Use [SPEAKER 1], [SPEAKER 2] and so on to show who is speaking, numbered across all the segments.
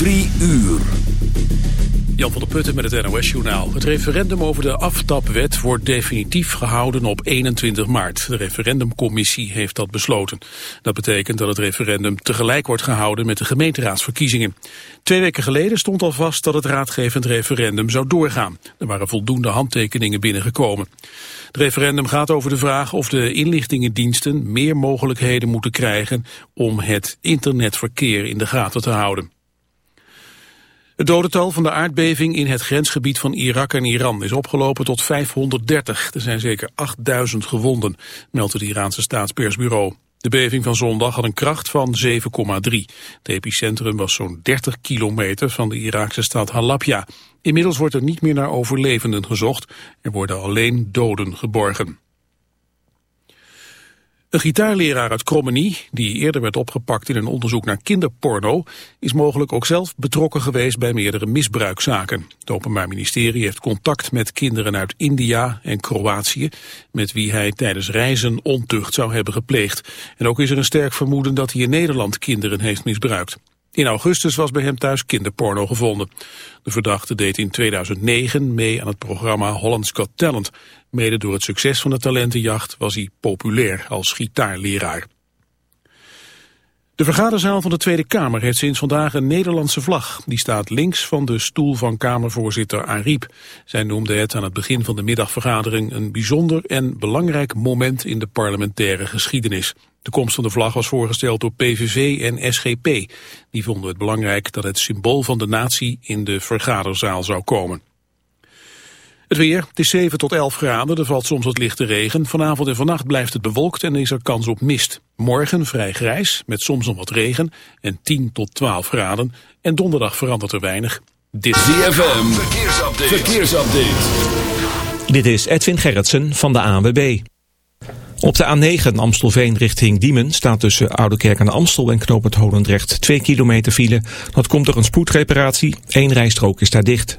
[SPEAKER 1] Drie uur.
[SPEAKER 2] Jan van der Putten met het NOS-journaal. Het referendum over de aftapwet wordt definitief gehouden op 21 maart. De referendumcommissie heeft dat besloten. Dat betekent dat het referendum tegelijk wordt gehouden met de gemeenteraadsverkiezingen. Twee weken geleden stond al vast dat het raadgevend referendum zou doorgaan. Er waren voldoende handtekeningen binnengekomen. Het referendum gaat over de vraag of de inlichtingendiensten meer mogelijkheden moeten krijgen om het internetverkeer in de gaten te houden. Het dodental van de aardbeving in het grensgebied van Irak en Iran is opgelopen tot 530. Er zijn zeker 8000 gewonden, meldt het Iraanse staatspersbureau. De beving van zondag had een kracht van 7,3. Het epicentrum was zo'n 30 kilometer van de Iraakse stad Halabja. Inmiddels wordt er niet meer naar overlevenden gezocht. Er worden alleen doden geborgen. Een gitaarleraar uit Krommenie, die eerder werd opgepakt in een onderzoek naar kinderporno, is mogelijk ook zelf betrokken geweest bij meerdere misbruikzaken. Het Openbaar Ministerie heeft contact met kinderen uit India en Kroatië, met wie hij tijdens reizen ontucht zou hebben gepleegd. En ook is er een sterk vermoeden dat hij in Nederland kinderen heeft misbruikt. In augustus was bij hem thuis kinderporno gevonden. De verdachte deed in 2009 mee aan het programma Holland's Got Talent. Mede door het succes van de talentenjacht was hij populair als gitaarleraar. De vergaderzaal van de Tweede Kamer heeft sinds vandaag een Nederlandse vlag. Die staat links van de stoel van Kamervoorzitter Ariep. Zij noemde het aan het begin van de middagvergadering een bijzonder en belangrijk moment in de parlementaire geschiedenis. De komst van de vlag was voorgesteld door PVV en SGP. Die vonden het belangrijk dat het symbool van de natie in de vergaderzaal zou komen. Het weer, het is 7 tot 11 graden, er valt soms wat lichte regen. Vanavond en vannacht blijft het bewolkt en is er kans op mist. Morgen vrij grijs, met soms nog wat regen en 10 tot 12 graden. En donderdag verandert er weinig.
[SPEAKER 1] Dit is ZFM, verkeersupdate. verkeersupdate.
[SPEAKER 3] Dit is Edwin Gerritsen van de ANWB. Op de A9 Amstelveen richting Diemen staat tussen Oudekerk aan de Amstel en Knopend Holendrecht 2 kilometer file. Dat komt door een spoedreparatie. Eén rijstrook is daar dicht.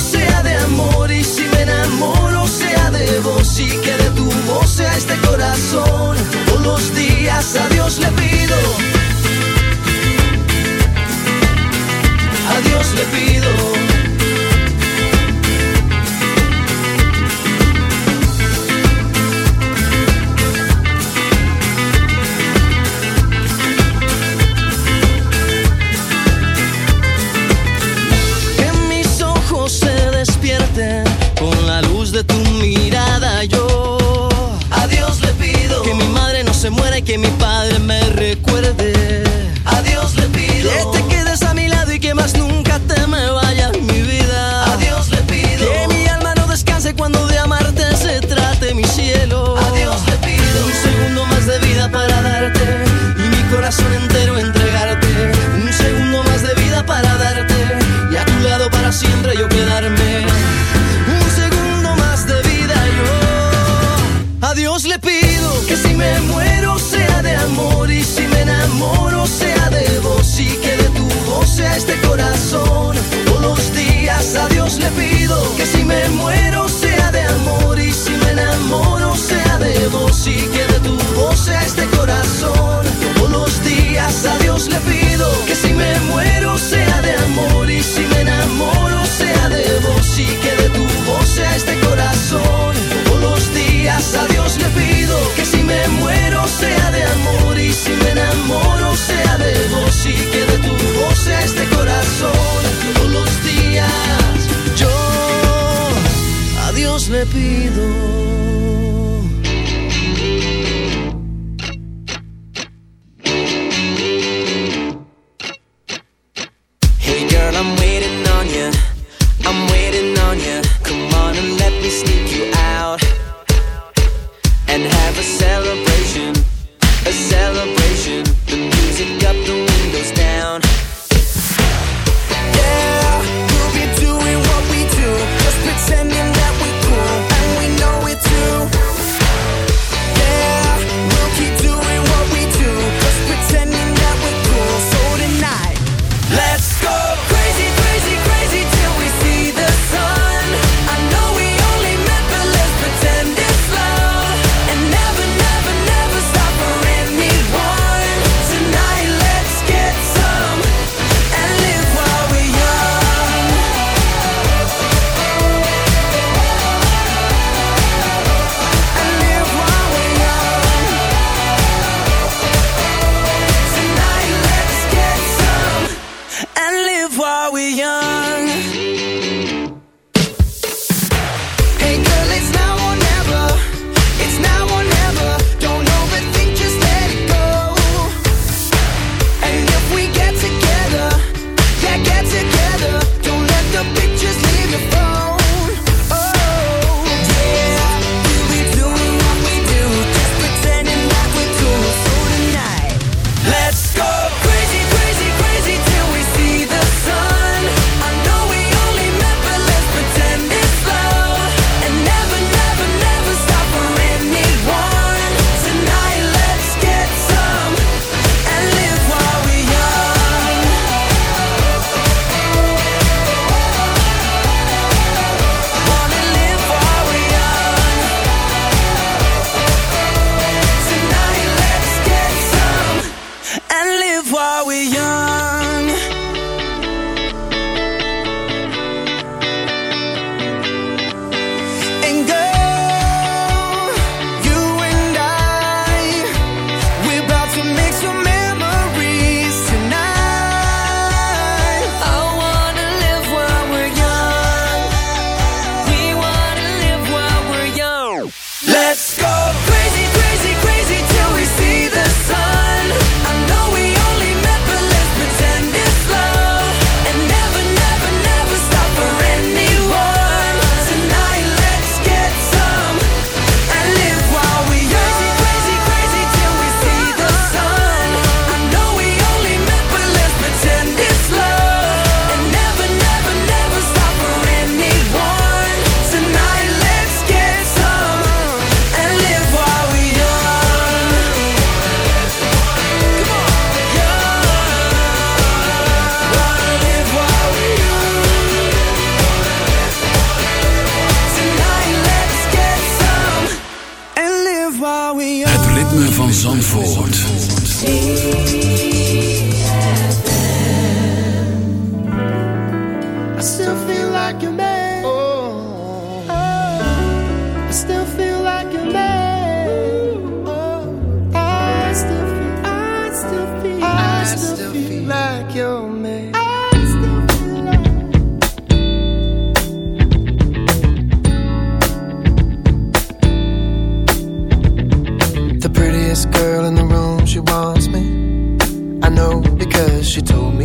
[SPEAKER 4] somewhere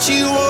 [SPEAKER 5] what you want.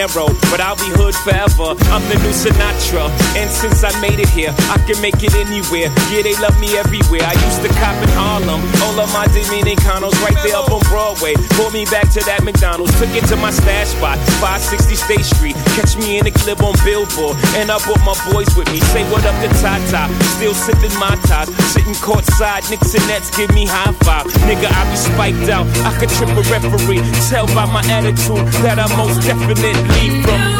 [SPEAKER 6] Narrow. But I'll be I can make it anywhere. Yeah, they love me everywhere. I used to cop in Harlem. All of my Dominicanos right there up on Broadway. Pulled me back to that McDonald's. Took it to my stash spot, 560 State Street. Catch me in the clip on Billboard. And I brought my boys with me. Say what up to Tata. Still sipping my ties. Sitting courtside. Knicks and Nets give me high five. Nigga, I be spiked out. I could trip a referee. Tell by my attitude that I most definitely from.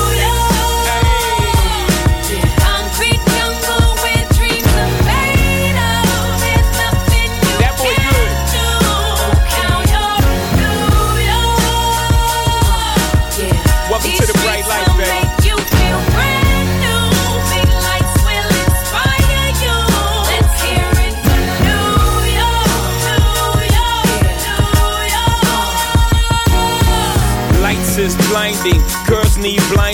[SPEAKER 6] Girls need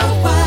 [SPEAKER 7] love.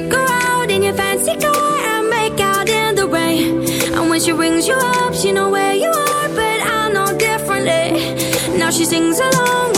[SPEAKER 7] could go out in your fancy car and make out in the rain. And when she rings you up, she know where you are, but I know differently. Now she sings along.